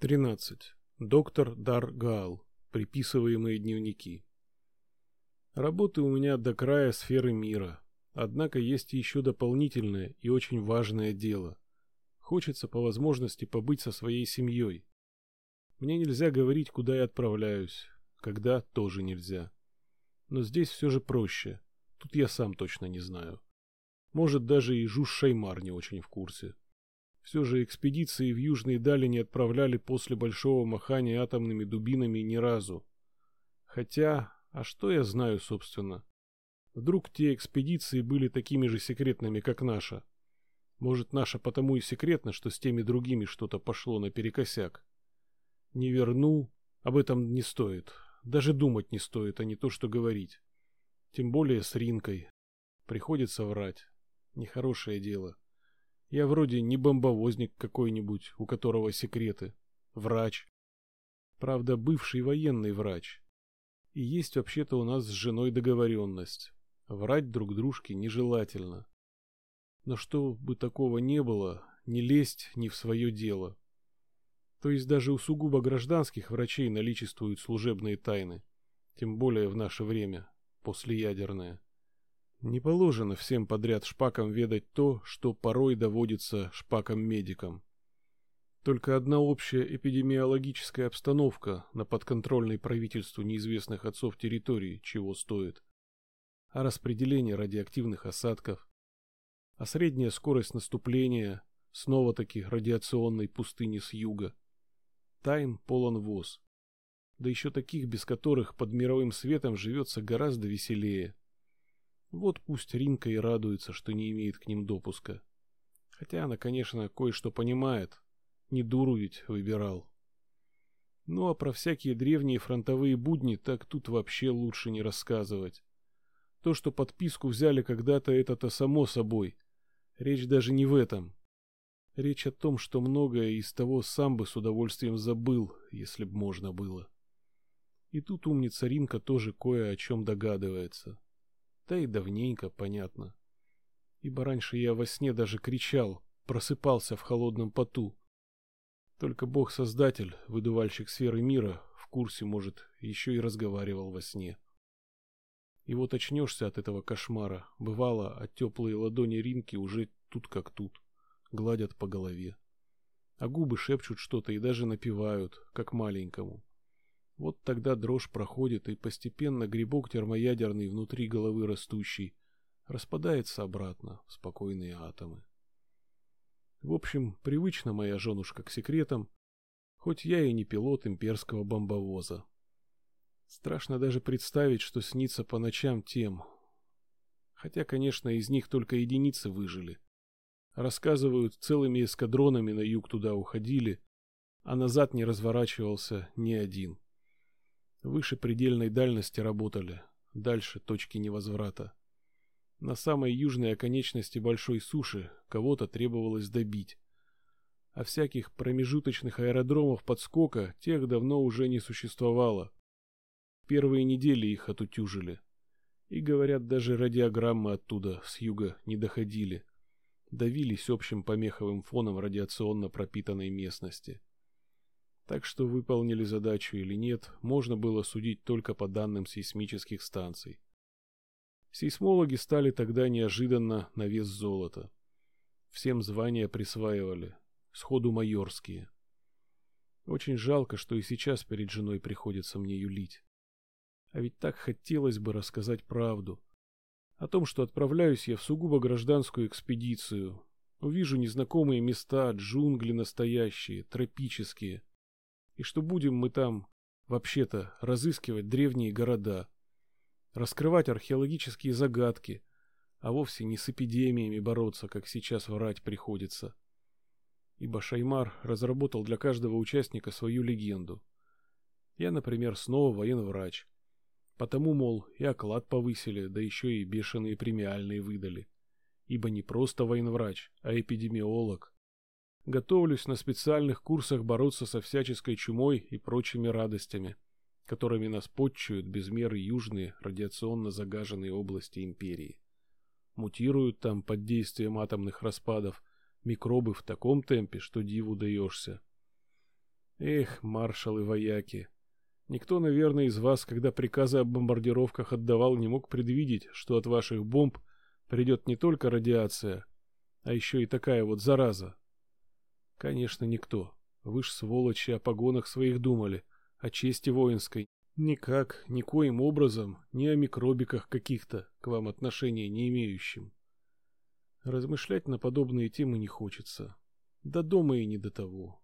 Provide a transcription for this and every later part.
13. Доктор Дар Гаал. Приписываемые дневники. Работы у меня до края сферы мира. Однако есть еще дополнительное и очень важное дело. Хочется по возможности побыть со своей семьей. Мне нельзя говорить, куда я отправляюсь. Когда тоже нельзя. Но здесь все же проще. Тут я сам точно не знаю. Может, даже и Жуж Шаймар не очень в курсе. Все же экспедиции в южные дали не отправляли после большого махания атомными дубинами ни разу. Хотя, а что я знаю, собственно? Вдруг те экспедиции были такими же секретными, как наша? Может, наша потому и секретна, что с теми другими что-то пошло наперекосяк? Не верну, об этом не стоит. Даже думать не стоит, а не то, что говорить. Тем более с Ринкой. Приходится врать. Нехорошее дело. Я вроде не бомбовозник какой-нибудь, у которого секреты. Врач. Правда, бывший военный врач. И есть вообще-то у нас с женой договоренность. Врать друг дружке нежелательно. Но что бы такого не было, не лезть не в свое дело. То есть даже у сугубо гражданских врачей наличествуют служебные тайны. Тем более в наше время, послеядерное. Не положено всем подряд шпакам ведать то, что порой доводится шпакам-медикам. Только одна общая эпидемиологическая обстановка на подконтрольной правительству неизвестных отцов территории чего стоит. А распределение радиоактивных осадков, а средняя скорость наступления снова-таки радиационной пустыни с юга. Тайн полон воз. Да еще таких, без которых под мировым светом живется гораздо веселее. Вот пусть Ринка и радуется, что не имеет к ним допуска. Хотя она, конечно, кое-что понимает. Не дуру ведь выбирал. Ну а про всякие древние фронтовые будни так тут вообще лучше не рассказывать. То, что подписку взяли когда-то, это-то само собой. Речь даже не в этом. Речь о том, что многое из того сам бы с удовольствием забыл, если б можно было. И тут умница Ринка тоже кое о чем догадывается. Да и давненько, понятно. Ибо раньше я во сне даже кричал, просыпался в холодном поту. Только Бог-создатель, выдувальщик сферы мира, в курсе, может, еще и разговаривал во сне. И вот очнешься от этого кошмара, бывало, а теплые ладони Ринки уже тут как тут, гладят по голове. А губы шепчут что-то и даже напевают, как маленькому. Вот тогда дрожь проходит, и постепенно грибок термоядерный внутри головы растущий распадается обратно в спокойные атомы. В общем, привычна моя женушка к секретам, хоть я и не пилот имперского бомбовоза. Страшно даже представить, что снится по ночам тем. Хотя, конечно, из них только единицы выжили. Рассказывают, целыми эскадронами на юг туда уходили, а назад не разворачивался ни один. Выше предельной дальности работали, дальше точки невозврата. На самой южной оконечности большой суши кого-то требовалось добить. А всяких промежуточных аэродромов подскока тех давно уже не существовало. Первые недели их отутюжили. И, говорят, даже радиограммы оттуда, с юга, не доходили. Давились общим помеховым фоном радиационно пропитанной местности. Так что выполнили задачу или нет, можно было судить только по данным сейсмических станций. Сейсмологи стали тогда неожиданно на вес золота. Всем звания присваивали, сходу майорские. Очень жалко, что и сейчас перед женой приходится мне юлить. А ведь так хотелось бы рассказать правду. О том, что отправляюсь я в сугубо гражданскую экспедицию. Увижу незнакомые места, джунгли настоящие, тропические и что будем мы там, вообще-то, разыскивать древние города, раскрывать археологические загадки, а вовсе не с эпидемиями бороться, как сейчас врать приходится. Ибо Шаймар разработал для каждого участника свою легенду. Я, например, снова военврач. Потому, мол, и оклад повысили, да еще и бешеные премиальные выдали. Ибо не просто военврач, а эпидемиолог. Готовлюсь на специальных курсах бороться со всяческой чумой и прочими радостями, которыми нас подчуют без меры южные радиационно загаженные области империи. Мутируют там под действием атомных распадов микробы в таком темпе, что диву даешься. Эх, маршалы вояки. Никто, наверное, из вас, когда приказы о бомбардировках отдавал, не мог предвидеть, что от ваших бомб придет не только радиация, а еще и такая вот зараза. Конечно, никто. Вы ж, сволочи, о погонах своих думали, о чести воинской. Никак, никоим образом, ни о микробиках каких-то, к вам отношения не имеющим. Размышлять на подобные темы не хочется. До дома и не до того.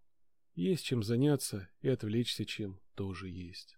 Есть чем заняться и отвлечься чем тоже есть.